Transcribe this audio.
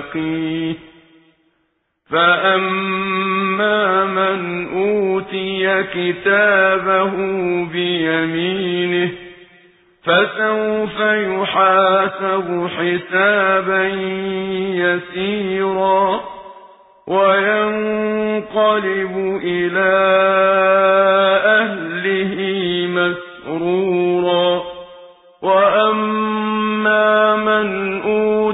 فملاقيه فأما من أوتي كتابه بيمينه فسوف يحاسب حسابا يسيرا وينقلب إلى أهله مسرورا وأما من